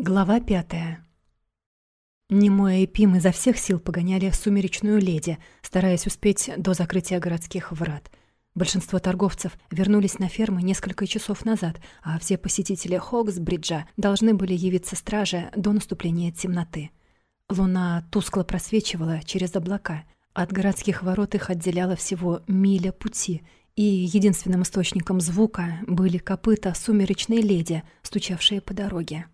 Глава пятая. Немоя и Пим изо всех сил погоняли сумеречную леди, стараясь успеть до закрытия городских врат. Большинство торговцев вернулись на фермы несколько часов назад, а все посетители Хоксбриджа должны были явиться страже до наступления темноты. Луна тускло просвечивала через облака. От городских ворот их отделяла всего миля пути, и единственным источником звука были копыта сумеречной леди, стучавшие по дороге.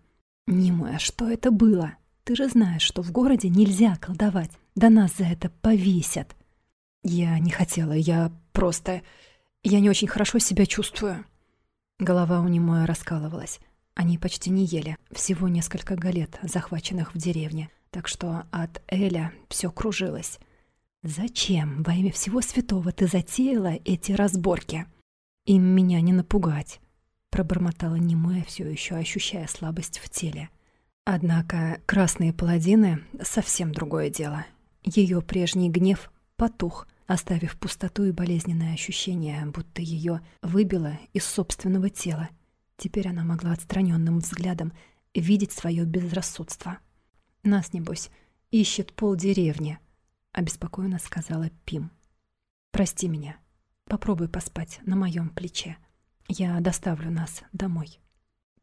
«Нимуя, что это было? Ты же знаешь, что в городе нельзя колдовать. Да нас за это повесят». «Я не хотела, я просто... Я не очень хорошо себя чувствую». Голова у Нимуя раскалывалась. Они почти не ели, всего несколько галет, захваченных в деревне, так что от Эля все кружилось. «Зачем во имя всего святого ты затеяла эти разборки?» «Им меня не напугать пробормотала немая, все еще ощущая слабость в теле. Однако красные паладины — совсем другое дело. Ее прежний гнев потух, оставив пустоту и болезненное ощущение, будто ее выбило из собственного тела. Теперь она могла отстраненным взглядом видеть свое безрассудство. «Нас, небось, ищет полдеревни», — обеспокоенно сказала Пим. «Прости меня. Попробуй поспать на моем плече. Я доставлю нас домой».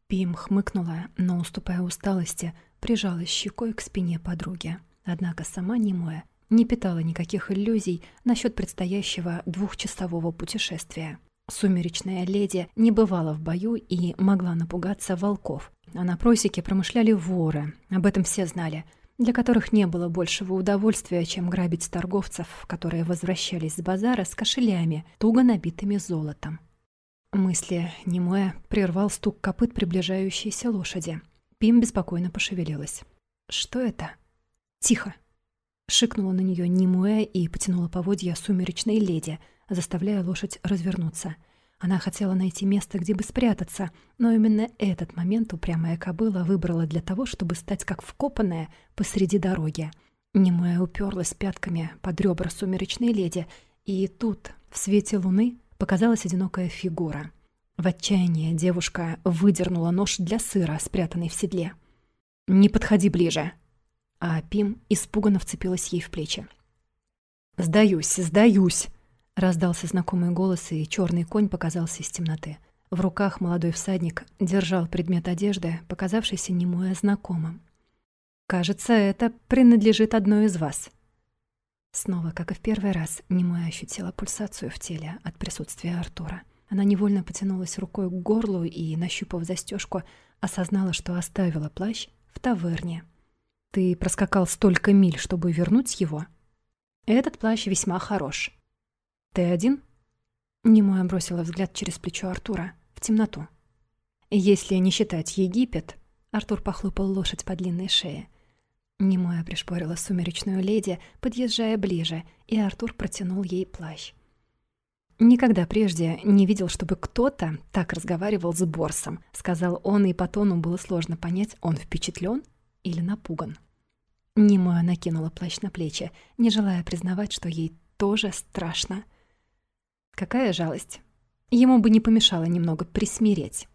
Пим хмыкнула, но, уступая усталости, прижалась щекой к спине подруги. Однако сама немоя не питала никаких иллюзий насчет предстоящего двухчасового путешествия. Сумеречная леди не бывала в бою и могла напугаться волков. А на просеке промышляли воры, об этом все знали, для которых не было большего удовольствия, чем грабить торговцев, которые возвращались с базара с кошелями, туго набитыми золотом. Мысли немое прервал стук копыт приближающейся лошади. Пим беспокойно пошевелилась. «Что это?» «Тихо!» Шикнула на нее Немуэ и потянула поводья сумеречной леди, заставляя лошадь развернуться. Она хотела найти место, где бы спрятаться, но именно этот момент упрямая кобыла выбрала для того, чтобы стать как вкопанная посреди дороги. Немуэ уперлась пятками под ребра сумеречной леди, и тут, в свете луны, показалась одинокая фигура. В отчаянии девушка выдернула нож для сыра, спрятанный в седле. «Не подходи ближе!» А Пим испуганно вцепилась ей в плечи. «Сдаюсь, сдаюсь!» Раздался знакомый голос, и черный конь показался из темноты. В руках молодой всадник держал предмет одежды, показавшийся немое знакомым. «Кажется, это принадлежит одной из вас», Снова, как и в первый раз, немая ощутила пульсацию в теле от присутствия Артура. Она невольно потянулась рукой к горлу и, нащупав застежку, осознала, что оставила плащ в таверне. «Ты проскакал столько миль, чтобы вернуть его?» «Этот плащ весьма хорош». «Ты один?» Немоя бросила взгляд через плечо Артура, в темноту. «Если не считать Египет...» Артур похлопал лошадь по длинной шее. Немоя пришпорила сумеречную леди, подъезжая ближе, и Артур протянул ей плащ. «Никогда прежде не видел, чтобы кто-то так разговаривал с Борсом», сказал он, и по тону было сложно понять, он впечатлен или напуган. Немоя накинула плащ на плечи, не желая признавать, что ей тоже страшно. Какая жалость. Ему бы не помешало немного присмиреть.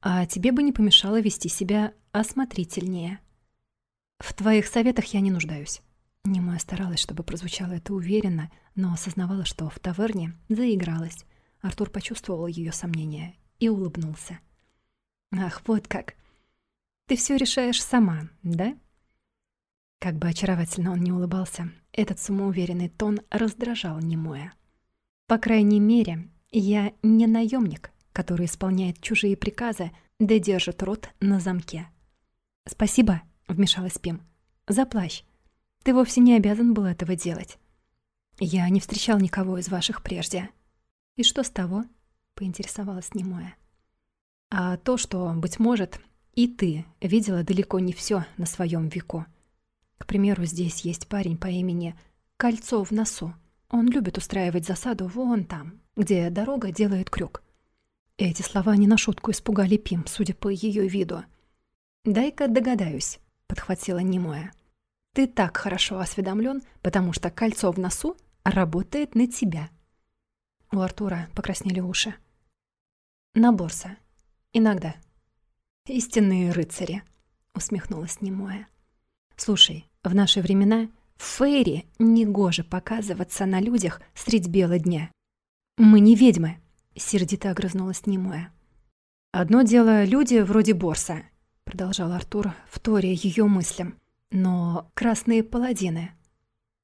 А тебе бы не помешало вести себя осмотрительнее. В твоих советах я не нуждаюсь. Немоя старалась, чтобы прозвучало это уверенно, но осознавала, что в таверне заигралась. Артур почувствовал ее сомнения и улыбнулся. «Ах, вот как! Ты все решаешь сама, да?» Как бы очаровательно он не улыбался, этот самоуверенный тон раздражал Немоя. «По крайней мере, я не наемник, который исполняет чужие приказы да держит рот на замке. Спасибо, — вмешалась Пим. «За плащ. Ты вовсе не обязан был этого делать. Я не встречал никого из ваших прежде». «И что с того?» — поинтересовалась немое. «А то, что, быть может, и ты видела далеко не все на своем веку. К примеру, здесь есть парень по имени Кольцо в носу. Он любит устраивать засаду вон там, где дорога делает крюк. Эти слова не на шутку испугали Пим, судя по ее виду. «Дай-ка догадаюсь. — подхватила Немоя. «Ты так хорошо осведомлен, потому что кольцо в носу работает на тебя». У Артура покраснели уши. «На борса. Иногда. Истинные рыцари». — усмехнулась немое. «Слушай, в наши времена в Фейре негоже показываться на людях средь бела дня. Мы не ведьмы», — сердито огрызнулась немое. «Одно дело люди вроде Борса», — продолжал Артур, вторя ее мыслям. «Но красные паладины.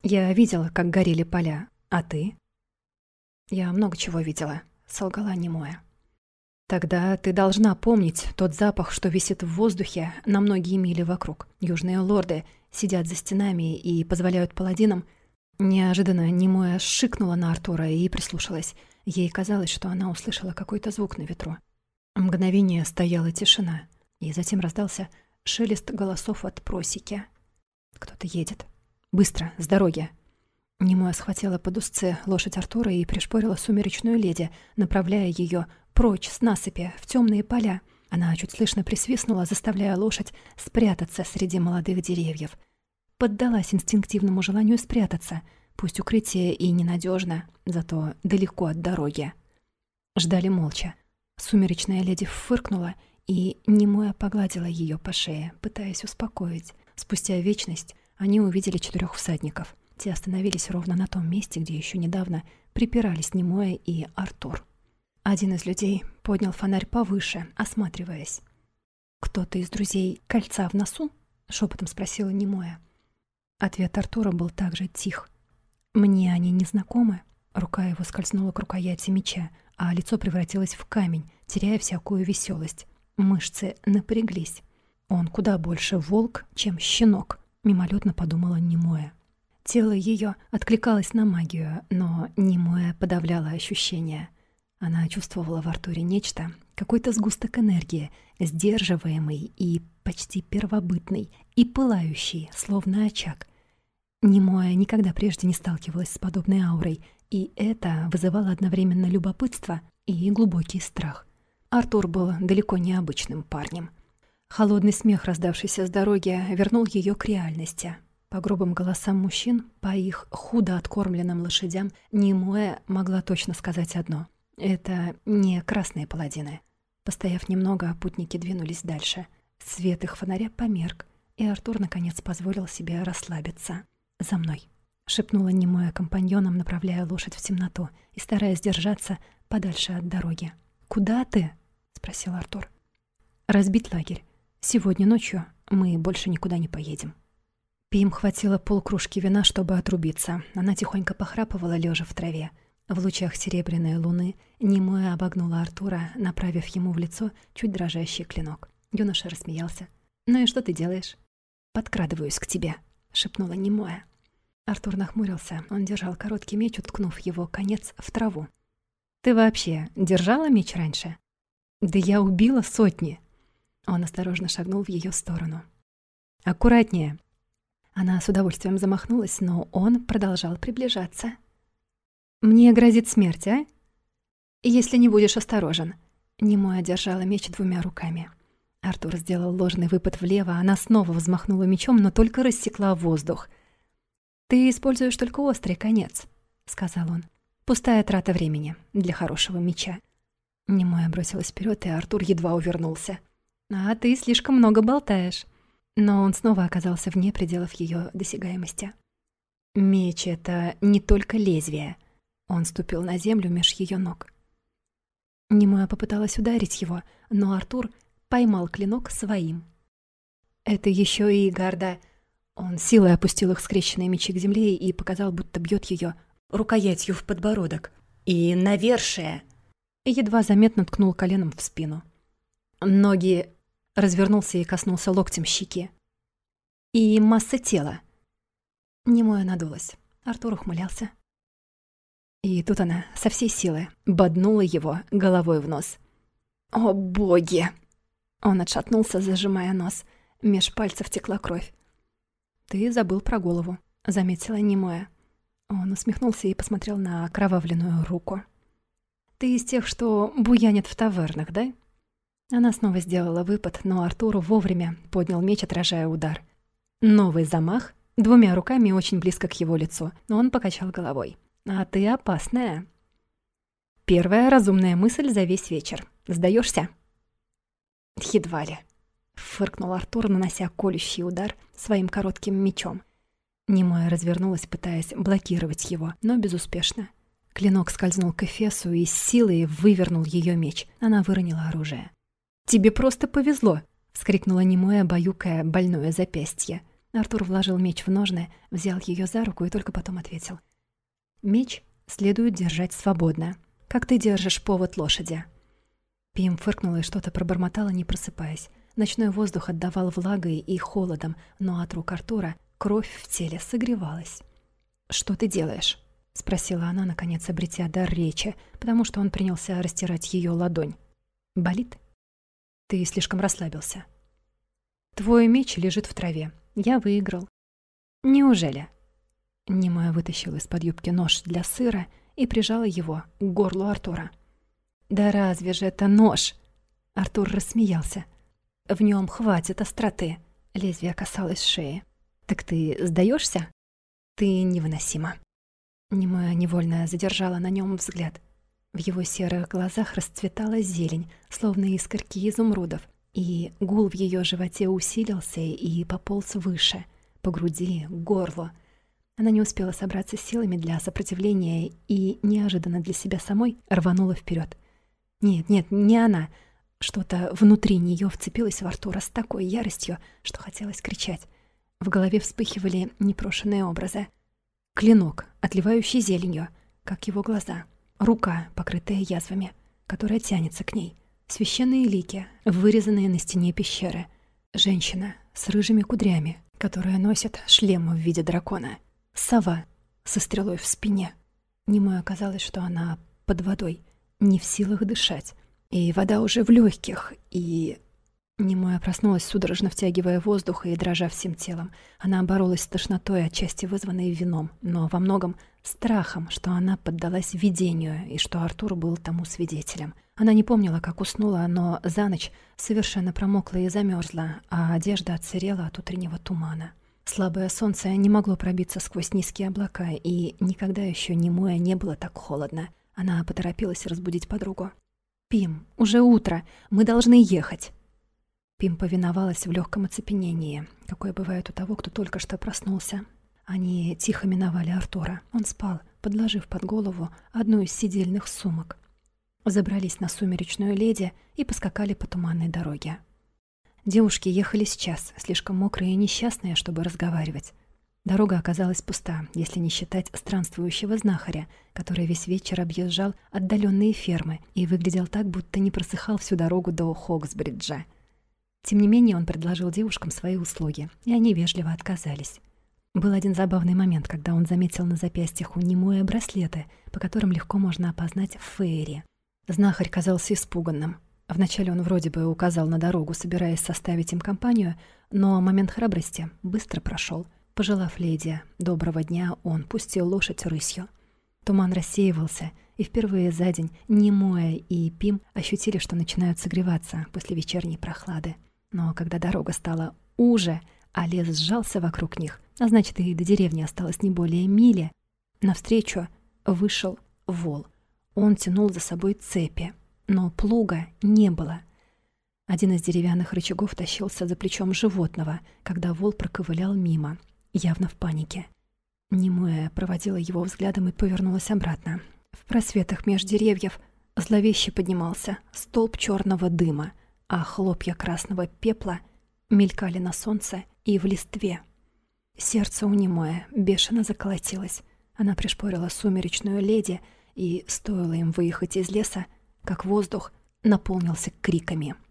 Я видела, как горели поля. А ты?» «Я много чего видела», — солгала немое. Тогда ты должна помнить тот запах, что висит в воздухе на многие мили вокруг. Южные лорды сидят за стенами и позволяют паладинам... Неожиданно Немоя шикнула на Артура и прислушалась. Ей казалось, что она услышала какой-то звук на ветру. Мгновение стояла тишина, и затем раздался шелест голосов от просеки. Кто-то едет. Быстро, с дороги. Немоя схватила под узцы лошадь Артура и пришпорила сумеречную леди, направляя ее прочь с насыпи, в темные поля. Она чуть слышно присвистнула, заставляя лошадь спрятаться среди молодых деревьев. Поддалась инстинктивному желанию спрятаться, пусть укрытие и ненадежно, зато далеко от дороги. Ждали молча. Сумеречная леди фыркнула и немоя погладила ее по шее, пытаясь успокоить. Спустя вечность они увидели четырех всадников. Те остановились ровно на том месте, где еще недавно припирались Немоя и Артур. Один из людей поднял фонарь повыше, осматриваясь. «Кто-то из друзей кольца в носу?» — шепотом спросила Немоя. Ответ Артура был также тих. «Мне они не знакомы». Рука его скользнула к рукояти меча, а лицо превратилось в камень, теряя всякую веселость. Мышцы напряглись. Он куда больше волк, чем щенок, мимолетно подумала Немоя. Тело ее откликалось на магию, но Немоя подавляла ощущения — она чувствовала в Артуре нечто, какой-то сгусток энергии, сдерживаемый и почти первобытный, и пылающий, словно очаг. Немоя никогда прежде не сталкивалась с подобной аурой, и это вызывало одновременно любопытство и глубокий страх. Артур был далеко не обычным парнем. Холодный смех, раздавшийся с дороги, вернул ее к реальности. По грубым голосам мужчин, по их худо откормленным лошадям, Немоя могла точно сказать одно — это не красные паладины. Постояв немного, путники двинулись дальше. Свет их фонаря померк, и Артур наконец позволил себе расслабиться. «За мной!» — шепнула немое компаньоном, направляя лошадь в темноту и стараясь держаться подальше от дороги. «Куда ты?» — спросил Артур. «Разбить лагерь. Сегодня ночью мы больше никуда не поедем». Пим хватило полкружки вина, чтобы отрубиться. Она тихонько похрапывала, лежа в траве. В лучах серебряной луны Немоя обогнула Артура, направив ему в лицо чуть дрожащий клинок. Юноша рассмеялся. «Ну и что ты делаешь?» «Подкрадываюсь к тебе», — шепнула Немоя. Артур нахмурился. Он держал короткий меч, уткнув его конец в траву. «Ты вообще держала меч раньше?» «Да я убила сотни!» Он осторожно шагнул в ее сторону. «Аккуратнее!» Она с удовольствием замахнулась, но он продолжал приближаться. «Мне грозит смерть, а?» «Если не будешь осторожен». Немоя держала меч двумя руками. Артур сделал ложный выпад влево, она снова взмахнула мечом, но только рассекла воздух. «Ты используешь только острый конец», — сказал он. «Пустая трата времени для хорошего меча». Немоя бросилась вперед, и Артур едва увернулся. «А ты слишком много болтаешь». Но он снова оказался вне пределов ее досягаемости. «Меч — это не только лезвие», он ступил на землю меж ее ног. Немоя попыталась ударить его, но Артур поймал клинок своим. Это еще и Гарда. Он силой опустил их скрещенные мечи к земле и показал, будто бьет ее рукоятью в подбородок. И навершие. Едва заметно ткнул коленом в спину. Ноги развернулся и коснулся локтем щеки. И масса тела. Немоя надулась. Артур ухмылялся. И тут она со всей силы боднула его головой в нос. «О, боги!» Он отшатнулся, зажимая нос. Меж пальцев текла кровь. «Ты забыл про голову», — заметила немое. Он усмехнулся и посмотрел на окровавленную руку. «Ты из тех, что буянят в тавернах, да?» Она снова сделала выпад, но Артуру вовремя поднял меч, отражая удар. Новый замах, двумя руками очень близко к его лицу, но он покачал головой. А ты опасная. Первая разумная мысль за весь вечер. Сдаешься? Едва ли. фыркнул Артур, нанося колющий удар своим коротким мечом. Немоя развернулась, пытаясь блокировать его, но безуспешно. Клинок скользнул к Эфесу и с силой вывернул ее меч. Она выронила оружие. «Тебе просто повезло!» — вскрикнула Немоя, баюкая больное запястье. Артур вложил меч в ножны, взял ее за руку и только потом ответил. «Меч следует держать свободно, как ты держишь повод лошади». Пим фыркнула и что-то пробормотала, не просыпаясь. Ночной воздух отдавал влагой и холодом, но от рук Артура кровь в теле согревалась. «Что ты делаешь?» — спросила она, наконец обретя дар речи, потому что он принялся растирать ее ладонь. «Болит?» «Ты слишком расслабился». «Твой меч лежит в траве. Я выиграл». «Неужели?» Немая вытащила из-под юбки нож для сыра и прижала его к горлу Артура. «Да разве же это нож?» Артур рассмеялся. «В нем хватит остроты». Лезвие касалось шеи. «Так ты сдаешься? Ты невыносима». Немая невольно задержала на нем взгляд. В его серых глазах расцветала зелень, словно искорки изумрудов, и гул в ее животе усилился и пополз выше, по груди, к горлу. Она не успела собраться силами для сопротивления и, неожиданно для себя самой, рванула вперед. Нет, нет, не она. Что-то внутри нее вцепилось в Артура с такой яростью, что хотелось кричать. В голове вспыхивали непрошенные образы — Клинок, отливающий зеленью, как его глаза. Рука, покрытая язвами, которая тянется к ней. Священные лики, вырезанные на стене пещеры. Женщина с рыжими кудрями, которая носит шлем в виде дракона. Сова со стрелой в спине. Немой оказалось, что она под водой, не в силах дышать. И вода уже в легких, и Немоя проснулась, судорожно втягивая воздух и дрожа всем телом. Она боролась с тошнотой, отчасти вызванной вином, но во многом страхом, что она поддалась видению и что Артур был тому свидетелем. Она не помнила, как уснула, но за ночь совершенно промокла и замерзла, а одежда отсырела от утреннего тумана. Слабое солнце не могло пробиться сквозь низкие облака, и никогда еще Немоя не было так холодно. Она поторопилась разбудить подругу. «Пим, уже утро, мы должны ехать!» Пим повиновалась в легком оцепенении, какое бывает у того, кто только что проснулся. Они тихо миновали Артура. Он спал, подложив под голову одну из сидельных сумок. Забрались на сумеречную леди и поскакали по туманной дороге. Девушки ехали сейчас, слишком мокрые и несчастные, чтобы разговаривать. Дорога оказалась пуста, если не считать странствующего знахаря, который весь вечер объезжал отдаленные фермы и выглядел так, будто не просыхал всю дорогу до Хоксбриджа. Тем не менее, он предложил девушкам свои услуги, и они вежливо отказались. Был один забавный момент, когда он заметил на запястьях у Немуэ браслеты, по которым легко можно опознать Фейри. Знахарь казался испуганным. Вначале он вроде бы указал на дорогу, собираясь составить им компанию, но момент храбрости быстро прошел. Пожелав леди доброго дня, он пустил лошадь рысью. Туман рассеивался, и впервые за день Немоя и Пим ощутили, что начинают согреваться после вечерней прохлады. Но когда дорога стала уже, а лес сжался вокруг них, а значит, и до деревни осталось не более мили, навстречу вышел вол. Он тянул за собой цепи, но плуга не было. Один из деревянных рычагов тащился за плечом животного, когда вол проковылял мимо, явно в панике. Немуя проводила его взглядом и повернулась обратно. В просветах меж деревьев зловеще поднимался столб черного дыма — а хлопья красного пепла мелькали на солнце и в листве. Сердце у немое бешено заколотилось. Она пришпорила сумеречную леди, и стоило им выехать из леса, как воздух наполнился криками —